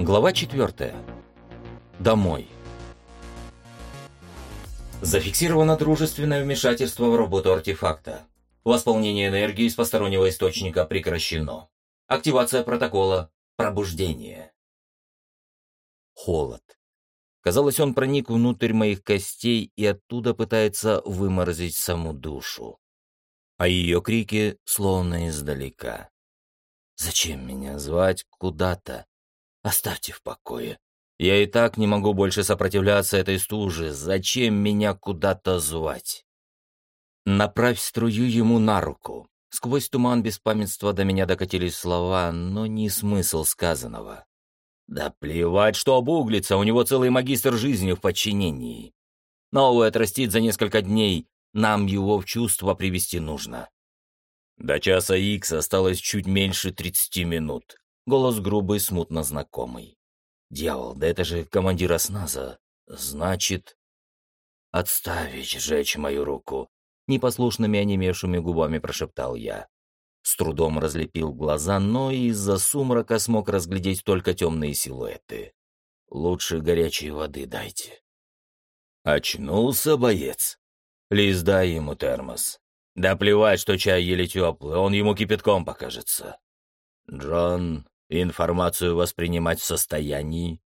Глава 4. Домой. Зафиксировано дружественное вмешательство в работу артефакта. Восполнение энергии из постороннего источника прекращено. Активация протокола «Пробуждение». Холод. Казалось, он проник внутрь моих костей и оттуда пытается выморозить саму душу. А ее крики словно издалека. «Зачем меня звать куда-то? Оставьте в покое. Я и так не могу больше сопротивляться этой стуже. Зачем меня куда-то звать?» «Направь струю ему на руку». Сквозь туман беспамятства до меня докатились слова, но не смысл сказанного. Да плевать, что обуглится, у него целый магистр жизни в подчинении. Новый отрастит за несколько дней, нам его в чувство привести нужно. До часа Икс осталось чуть меньше тридцати минут. Голос грубый, смутно знакомый. Дьявол, да это же командир осназа. Значит... Отставить, сжечь мою руку. Непослушными онемевшими губами прошептал я. С трудом разлепил глаза, но из-за сумрака смог разглядеть только темные силуэты. Лучше горячей воды дайте. Очнулся боец. Лиз, дай ему термос. Да плевать, что чай еле теплый, он ему кипятком покажется. Джон, информацию воспринимать в состоянии?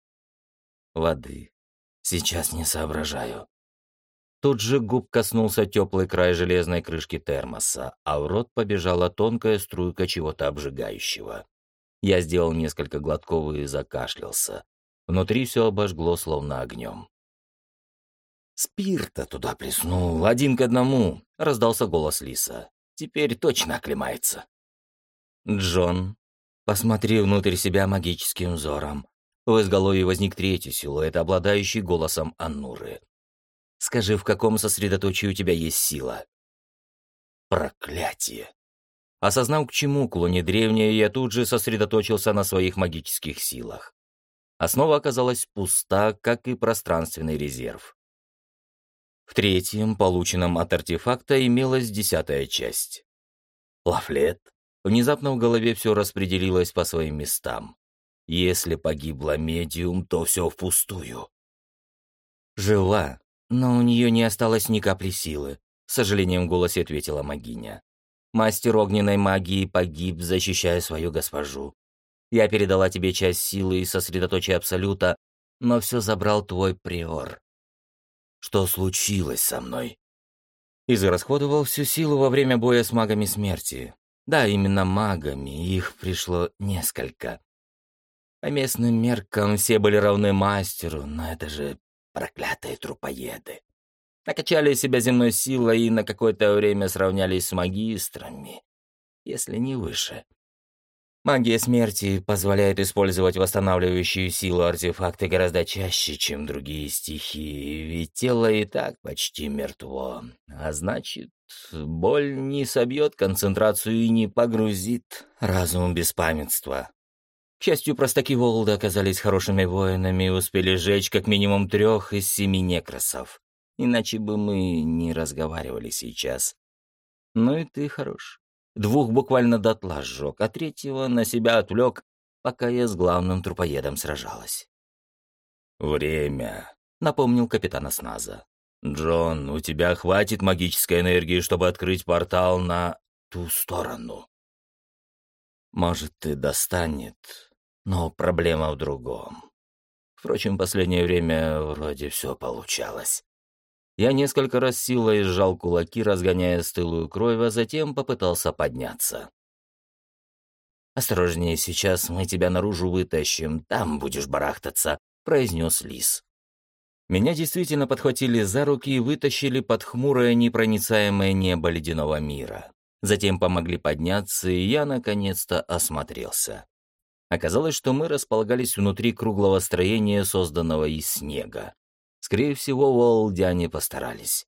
Воды. Сейчас не соображаю. Тут же губ коснулся теплый край железной крышки термоса, а в рот побежала тонкая струйка чего-то обжигающего. Я сделал несколько глотков и закашлялся. Внутри все обожгло, словно огнем. «Спирта туда плеснул, один к одному», — раздался голос Лиса. «Теперь точно оклемается». «Джон, посмотри внутрь себя магическим взором». В изголовье возник третий силуэт, обладающий голосом Аннуры. Скажи, в каком сосредоточии у тебя есть сила?» «Проклятие!» Осознав, к чему клонит древнее, я тут же сосредоточился на своих магических силах. Основа оказалась пуста, как и пространственный резерв. В третьем, полученном от артефакта, имелась десятая часть. Лафлет. Внезапно в голове все распределилось по своим местам. Если погибла медиум, то все впустую. Жила, но у нее не осталось ни капли силы, с сожалением в голосе ответила магиня. Мастер огненной магии погиб, защищая свою госпожу. Я передала тебе часть силы и сосредоточия Абсолюта, но все забрал твой приор. Что случилось со мной? Израсходовал всю силу во время боя с магами смерти. Да, именно магами, их пришло несколько. По местным меркам все были равны мастеру, но это же Проклятые трупоеды. Накачали себя земной силой и на какое-то время сравнялись с магистрами, если не выше. Магия смерти позволяет использовать восстанавливающую силу артефакты гораздо чаще, чем другие стихии, ведь тело и так почти мертво. А значит, боль не собьет концентрацию и не погрузит разум беспамятства. К счастью, простаки Волда оказались хорошими воинами и успели сжечь как минимум трех из семи некросов. Иначе бы мы не разговаривали сейчас. Ну и ты хорош. Двух буквально дотла сжег, а третьего на себя отвлек, пока я с главным трупоедом сражалась. «Время», — напомнил капитан Осназа. «Джон, у тебя хватит магической энергии, чтобы открыть портал на ту сторону». «Может, и достанет, но проблема в другом. Впрочем, последнее время вроде все получалось. Я несколько раз силой сжал кулаки, разгоняя стылую кровь, а затем попытался подняться. «Осторожнее, сейчас мы тебя наружу вытащим, там будешь барахтаться», — произнес лис. Меня действительно подхватили за руки и вытащили под хмурое непроницаемое небо ледяного мира. Затем помогли подняться, и я наконец-то осмотрелся. Оказалось, что мы располагались внутри круглого строения, созданного из снега. Скорее всего, волдяне постарались.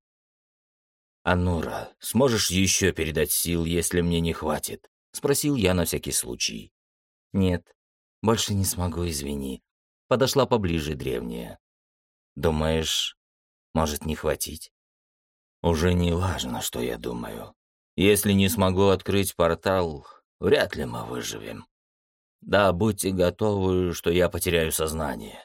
«Анура, сможешь еще передать сил, если мне не хватит?» — спросил я на всякий случай. «Нет, больше не смогу, извини». Подошла поближе древняя. «Думаешь, может не хватить?» «Уже не важно, что я думаю. Если не смогу открыть портал, вряд ли мы выживем». Да, будьте готовы, что я потеряю сознание.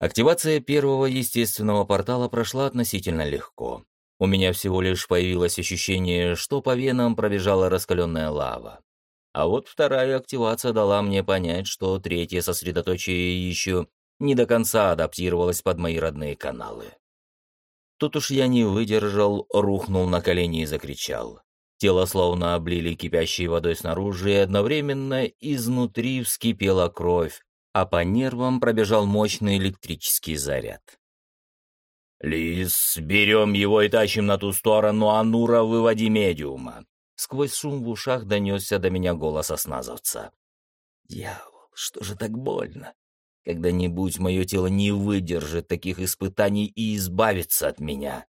Активация первого естественного портала прошла относительно легко. У меня всего лишь появилось ощущение, что по венам пробежала раскаленная лава. А вот вторая активация дала мне понять, что третье сосредоточие еще не до конца адаптировалось под мои родные каналы. Тут уж я не выдержал, рухнул на колени и закричал. Тело словно облили кипящей водой снаружи, и одновременно изнутри вскипела кровь, а по нервам пробежал мощный электрический заряд. «Лис, берем его и тащим на ту сторону, Анура, выводи медиума!» Сквозь шум в ушах донесся до меня голос осназовца. «Дьявол, что же так больно? Когда-нибудь мое тело не выдержит таких испытаний и избавится от меня».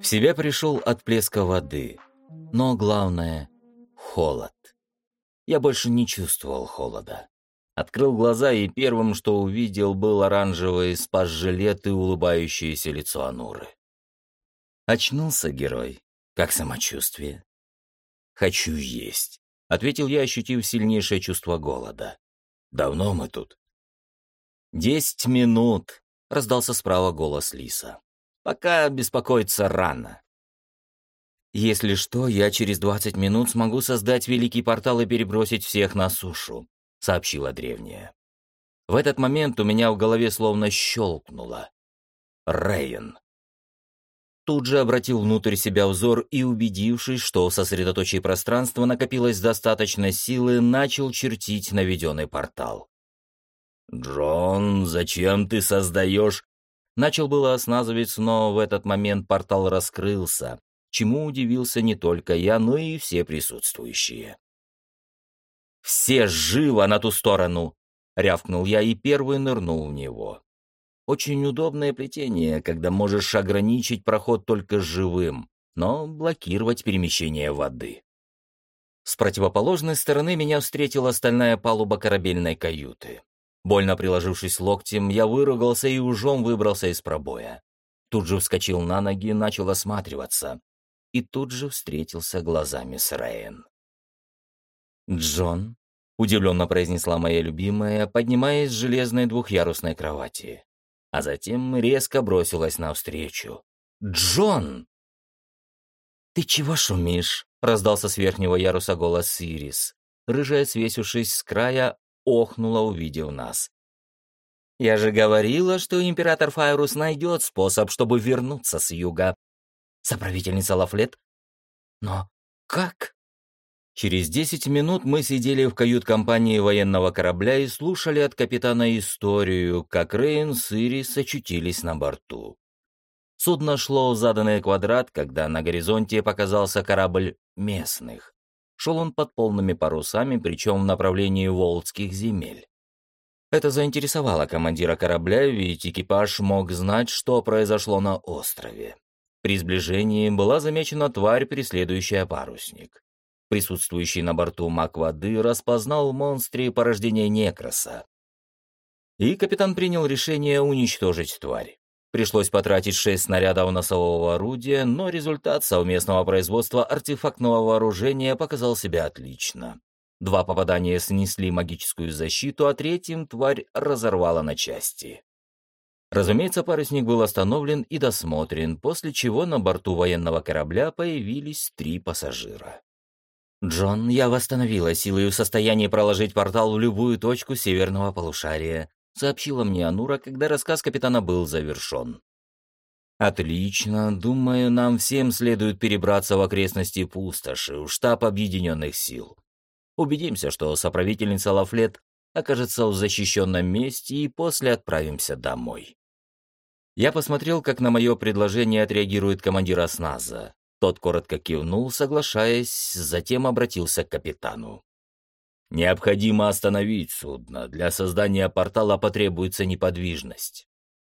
В себя пришел от плеска воды, но главное — холод. Я больше не чувствовал холода. Открыл глаза, и первым, что увидел, был оранжевый спас-жилет и улыбающееся лицо Ануры. Очнулся герой. Как самочувствие? «Хочу есть», — ответил я, ощутив сильнейшее чувство голода. «Давно мы тут?» «Десять минут», — раздался справа голос Лиса. «Пока беспокоиться рано». «Если что, я через двадцать минут смогу создать великий портал и перебросить всех на сушу», — сообщила древняя. В этот момент у меня в голове словно щелкнуло. Рейн. Тут же обратил внутрь себя взор и, убедившись, что в сосредоточии пространства накопилось достаточно силы, начал чертить наведенный портал. «Джон, зачем ты создаешь?» Начал было осназовец, но в этот момент портал раскрылся, чему удивился не только я, но и все присутствующие. «Все живо на ту сторону!» — рявкнул я и первый нырнул в него. Очень удобное плетение, когда можешь ограничить проход только живым, но блокировать перемещение воды. С противоположной стороны меня встретила стальная палуба корабельной каюты. Больно приложившись локтем, я выругался и ужом выбрался из пробоя. Тут же вскочил на ноги, начал осматриваться. И тут же встретился глазами с Рейн. «Джон?» — удивленно произнесла моя любимая, поднимаясь с железной двухъярусной кровати. А затем резко бросилась навстречу. «Джон!» «Ты чего шумишь?» — раздался с верхнего яруса голос Сирис. Рыжая, свесившись с края, охнула, увидев нас. «Я же говорила, что император Файрус найдет способ, чтобы вернуться с юга. Соправительница Лафлет? Но как?» Через десять минут мы сидели в кают-компании военного корабля и слушали от капитана историю, как Рейн с Ирис очутились на борту. Судно шло в заданный квадрат, когда на горизонте показался корабль местных. Шел он под полными парусами, причем в направлении Волжских земель. Это заинтересовало командира корабля, ведь экипаж мог знать, что произошло на острове. При сближении была замечена тварь, преследующая парусник. Присутствующий на борту маг воды распознал в монстре порождение Некроса. И капитан принял решение уничтожить тварь. Пришлось потратить шесть снарядов носового орудия, но результат совместного производства артефактного вооружения показал себя отлично. Два попадания снесли магическую защиту, а третьим тварь разорвала на части. Разумеется, парусник был остановлен и досмотрен, после чего на борту военного корабля появились три пассажира. «Джон, я восстановила силы в состоянии проложить портал в любую точку северного полушария сообщила мне Анура, когда рассказ капитана был завершен. «Отлично. Думаю, нам всем следует перебраться в окрестности пустоши, в штаб объединенных сил. Убедимся, что соправительница Лафлет окажется в защищенном месте и после отправимся домой». Я посмотрел, как на мое предложение отреагирует командир осназа. Тот коротко кивнул, соглашаясь, затем обратился к капитану. Необходимо остановить судно. Для создания портала потребуется неподвижность.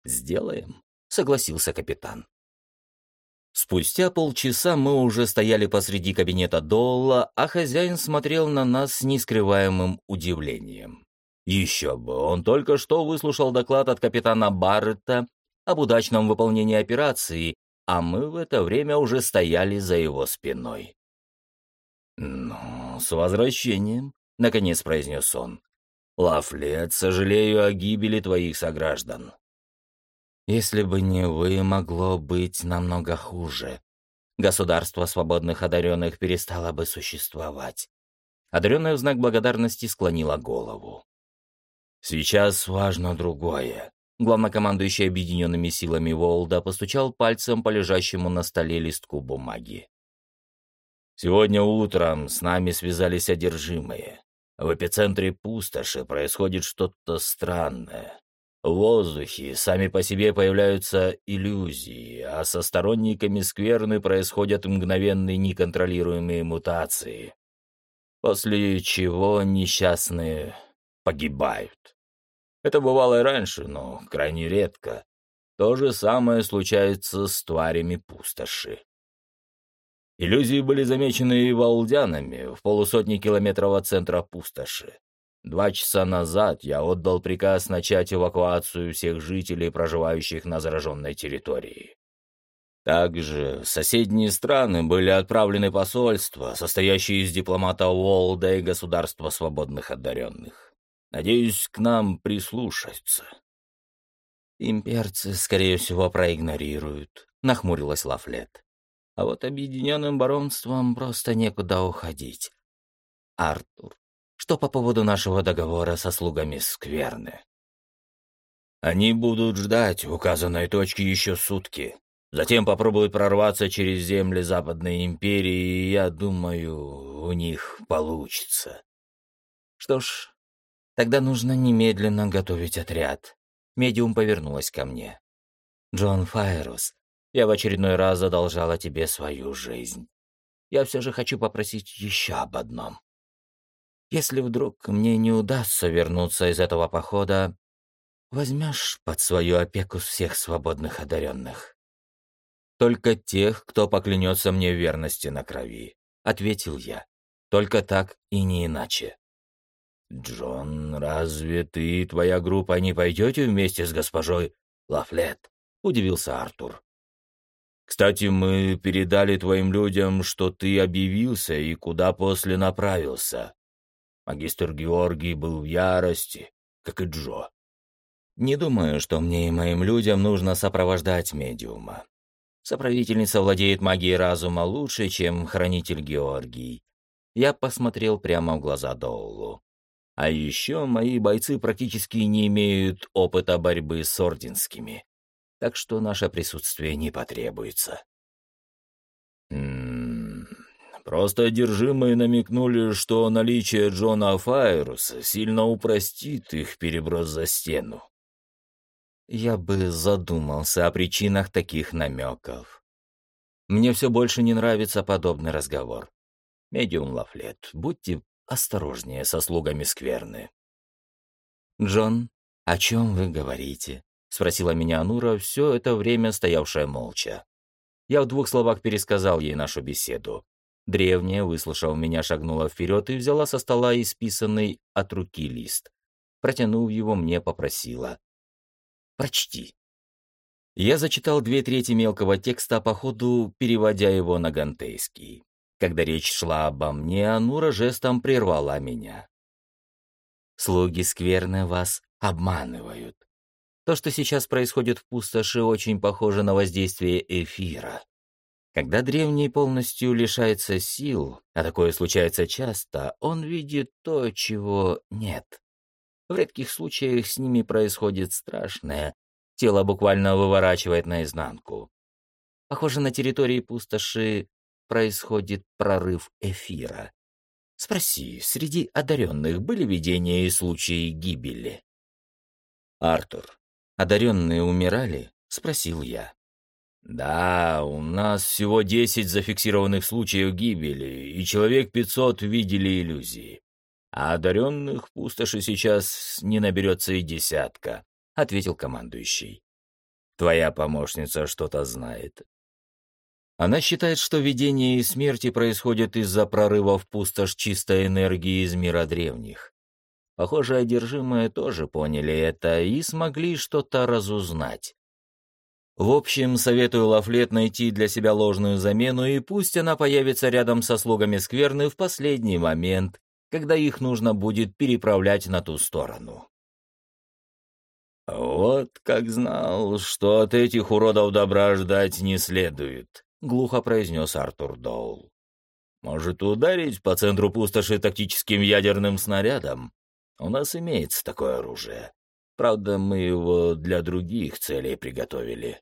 Сделаем, согласился капитан. Спустя полчаса мы уже стояли посреди кабинета Долла, а хозяин смотрел на нас с нескрываемым удивлением. Еще бы, он только что выслушал доклад от капитана Барретта об удачном выполнении операции а мы в это время уже стояли за его спиной. «Ну, с возвращением», — наконец произнес он. «Лафлет, сожалею о гибели твоих сограждан». «Если бы не вы, могло быть намного хуже. Государство свободных одаренных перестало бы существовать». Одаренная в знак благодарности склонила голову. «Сейчас важно другое». Главнокомандующий объединенными силами Волда постучал пальцем по лежащему на столе листку бумаги. Сегодня утром с нами связались одержимые. В эпицентре пустоши происходит что-то странное. В воздухе сами по себе появляются иллюзии, а со сторонниками скверны происходят мгновенные неконтролируемые мутации, после чего несчастные погибают. Это бывало и раньше, но крайне редко. То же самое случается с тварями пустоши. Иллюзии были замечены и валдянами в полусотни километров от центра пустоши. Два часа назад я отдал приказ начать эвакуацию всех жителей, проживающих на зараженной территории. Также в соседние страны были отправлены посольства, состоящие из дипломатов Уолда и государства свободных одаренных. Надеюсь, к нам прислушаются. Имперцы, скорее всего, проигнорируют, нахмурилась Лафлет. А вот объединенным баронством просто некуда уходить. Артур, что по поводу нашего договора со слугами Скверны? Они будут ждать указанной точки еще сутки. Затем попробуют прорваться через земли Западной Империи, и я думаю, у них получится. Что ж, тогда нужно немедленно готовить отряд. Медиум повернулась ко мне. Джон Файрус, я в очередной раз задолжала тебе свою жизнь. Я все же хочу попросить еще об одном. Если вдруг мне не удастся вернуться из этого похода, возьмешь под свою опеку всех свободных одаренных. Только тех, кто поклянется мне верности на крови, — ответил я. Только так и не иначе. «Джон, разве ты и твоя группа не пойдете вместе с госпожой Лафлет?» — удивился Артур. Кстати, мы передали твоим людям, что ты объявился и куда после направился. Магистр Георгий был в ярости, как и Джо. Не думаю, что мне и моим людям нужно сопровождать медиума. Соправительница владеет магией разума лучше, чем хранитель Георгий. Я посмотрел прямо в глаза Доулу. А еще мои бойцы практически не имеют опыта борьбы с орденскими так что наше присутствие не потребуется. М просто одержимые намекнули, что наличие Джона Файруса сильно упростит их переброс за стену. Я бы задумался о причинах таких намеков. Мне все больше не нравится подобный разговор. Медиум Лафлет, будьте осторожнее со слугами скверны. «Джон, о чем вы говорите?» — спросила меня Анура, все это время стоявшая молча. Я в двух словах пересказал ей нашу беседу. Древняя, выслушав меня, шагнула вперед и взяла со стола исписанный от руки лист. Протянув его, мне попросила. «Прочти». Я зачитал две трети мелкого текста, по ходу переводя его на гантейский. Когда речь шла обо мне, Анура жестом прервала меня. «Слуги скверны вас обманывают. То, что сейчас происходит в пустоши, очень похоже на воздействие эфира. Когда древний полностью лишается сил, а такое случается часто, он видит то, чего нет. В редких случаях с ними происходит страшное. Тело буквально выворачивает наизнанку. Похоже, на территории пустоши происходит прорыв эфира. Спроси, среди одаренных были видения и случаи гибели? Артур, одаренные умирали?» — спросил я. «Да, у нас всего десять зафиксированных случаев гибели, и человек пятьсот видели иллюзии. А одаренных пустоши сейчас не наберется и десятка», — ответил командующий. «Твоя помощница что-то знает». Она считает, что видение и смерти происходят из-за прорыва в пустошь чистой энергии из мира древних. Похоже, одержимые тоже поняли это и смогли что-то разузнать. В общем, советую Лафлет найти для себя ложную замену, и пусть она появится рядом со слугами скверны в последний момент, когда их нужно будет переправлять на ту сторону. «Вот как знал, что от этих уродов добра ждать не следует», — глухо произнес Артур Доул. «Может, ударить по центру пустоши тактическим ядерным снарядом? У нас имеется такое оружие. Правда, мы его для других целей приготовили».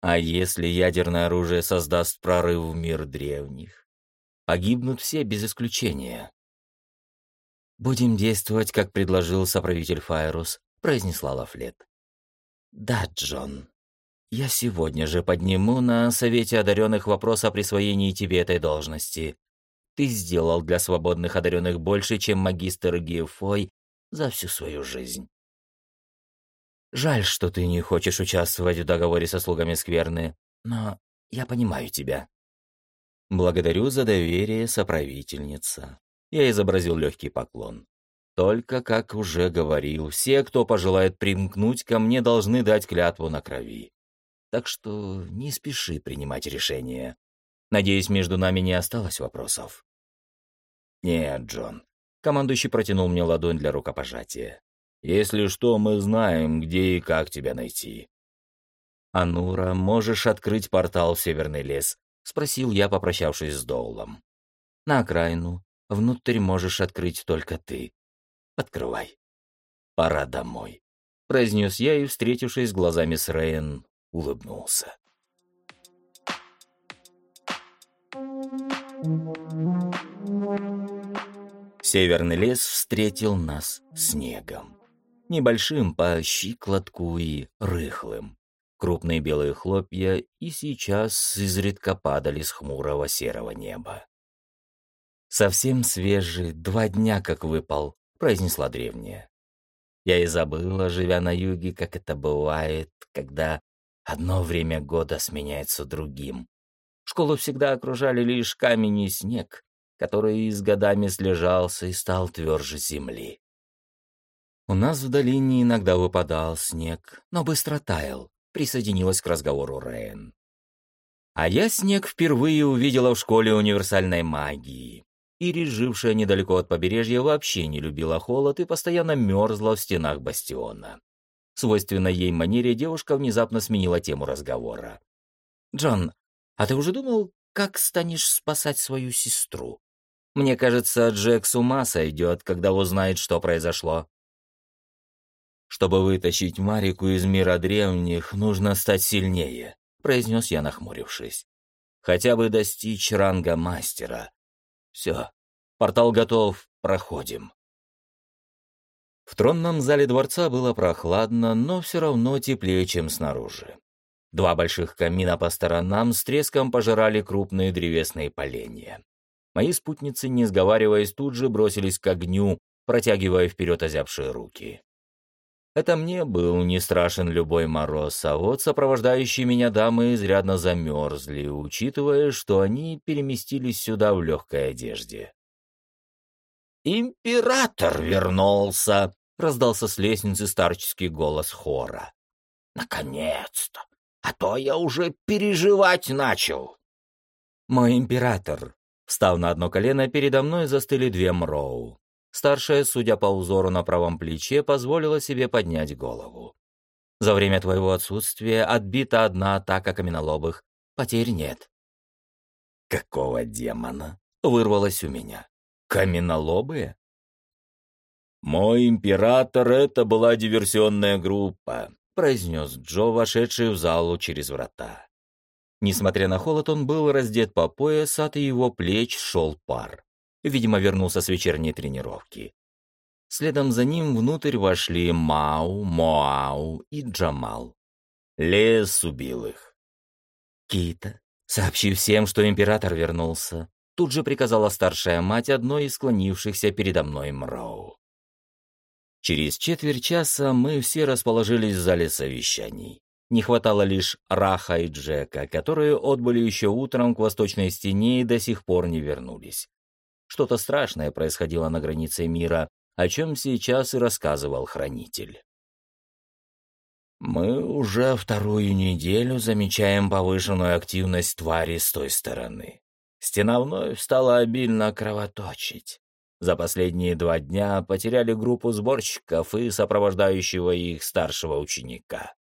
«А если ядерное оружие создаст прорыв в мир древних?» Погибнут все без исключения. «Будем действовать, как предложил соправитель Файрус», — произнесла Лафлет. «Да, Джон. Я сегодня же подниму на Совете одаренных вопрос о присвоении тебе этой должности. Ты сделал для свободных одаренных больше, чем магистр Геофой за всю свою жизнь. Жаль, что ты не хочешь участвовать в договоре со слугами Скверны, но я понимаю тебя. Благодарю за доверие, соправительница. Я изобразил легкий поклон. Только, как уже говорил, все, кто пожелает примкнуть ко мне, должны дать клятву на крови. Так что не спеши принимать решение. Надеюсь, между нами не осталось вопросов. Нет, Джон. Командующий протянул мне ладонь для рукопожатия. Если что, мы знаем, где и как тебя найти. Анура, можешь открыть портал в Северный лес? Спросил я, попрощавшись с Доулом. На окраину, Внутрь можешь открыть только ты. Открывай. Пора домой», — произнес я и, встретившись глазами с Рейн, улыбнулся. Северный лес встретил нас снегом. Небольшим по щиколотку и рыхлым. Крупные белые хлопья и сейчас изредка падали с хмурого серого неба. «Совсем свежий, два дня как выпал», — произнесла древняя. Я и забыла, живя на юге, как это бывает, когда одно время года сменяется другим. Школу всегда окружали лишь камень и снег, который с годами слежался и стал тверже земли. У нас в долине иногда выпадал снег, но быстро таял, присоединилась к разговору Рейн. А я снег впервые увидела в школе универсальной магии. Ири, жившая недалеко от побережья, вообще не любила холод и постоянно мерзла в стенах бастиона. Свойственно ей манере девушка внезапно сменила тему разговора. «Джон, а ты уже думал, как станешь спасать свою сестру? Мне кажется, Джек с ума сойдет, когда узнает, что произошло». «Чтобы вытащить Марику из мира древних, нужно стать сильнее», — произнес я, нахмурившись. «Хотя бы достичь ранга мастера, все, портал готов, проходим. В тронном зале дворца было прохладно, но все равно теплее, чем снаружи. Два больших камина по сторонам с треском пожирали крупные древесные поленья. Мои спутницы, не сговариваясь, тут же бросились к огню, протягивая вперед озябшие руки. Это мне был не страшен любой мороз, а вот сопровождающие меня дамы изрядно замерзли, учитывая, что они переместились сюда в легкой одежде. «Император вернулся!» — раздался с лестницы старческий голос хора. «Наконец-то! А то я уже переживать начал!» «Мой император!» Встав на одно колено, передо мной застыли две мроу. Старшая, судя по узору на правом плече, позволила себе поднять голову. «За время твоего отсутствия отбита одна атака каменолобых. Потерь нет». «Какого демона?» — вырвалось у меня. «Каменолобые?» «Мой император — это была диверсионная группа», — произнес Джо, вошедший в залу через врата. Несмотря на холод, он был раздет по пояс, от его плеч шел пар. Видимо, вернулся с вечерней тренировки. Следом за ним внутрь вошли Мау, Моау и Джамал. Лес убил их. «Кита, сообщи всем, что император вернулся», тут же приказала старшая мать одной из склонившихся передо мной Мроу. Через четверть часа мы все расположились в зале совещаний. Не хватало лишь Раха и Джека, которые отбыли еще утром к восточной стене и до сих пор не вернулись. Что-то страшное происходило на границе мира, о чем сейчас и рассказывал хранитель. Мы уже вторую неделю замечаем повышенную активность твари с той стороны. Стена вновь стала обильно кровоточить. За последние два дня потеряли группу сборщиков и сопровождающего их старшего ученика.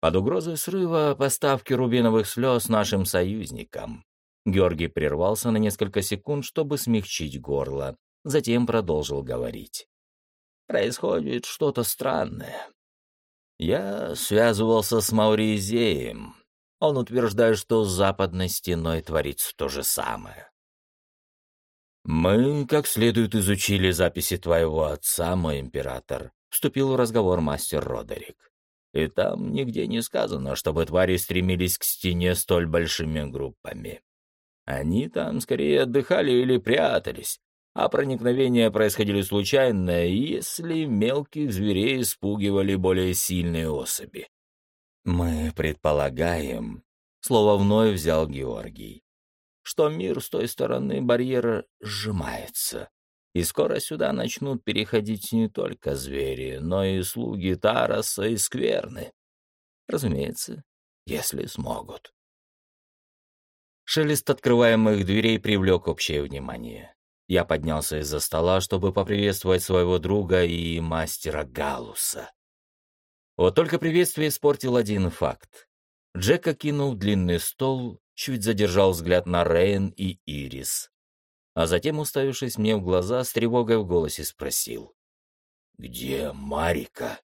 Под угрозой срыва поставки рубиновых слез нашим союзникам. Георгий прервался на несколько секунд, чтобы смягчить горло, затем продолжил говорить. Происходит что-то странное. Я связывался с Мауризеем. Он утверждает, что с западной стеной творится то же самое. «Мы как следует изучили записи твоего отца, мой император», — вступил в разговор мастер Родерик. «И там нигде не сказано, чтобы твари стремились к стене столь большими группами. Они там скорее отдыхали или прятались, а проникновения происходили случайно, если мелких зверей испугивали более сильные особи. Мы предполагаем, слово вновь взял Георгий, что мир с той стороны барьера сжимается, и скоро сюда начнут переходить не только звери, но и слуги Тараса и Скверны. Разумеется, если смогут. Шелест открываемых дверей привлек общее внимание. Я поднялся из-за стола, чтобы поприветствовать своего друга и мастера Галуса. Вот только приветствие испортил один факт. Джек окинул длинный стол, чуть задержал взгляд на Рейн и Ирис. А затем, уставившись мне в глаза, с тревогой в голосе спросил. «Где Марика?»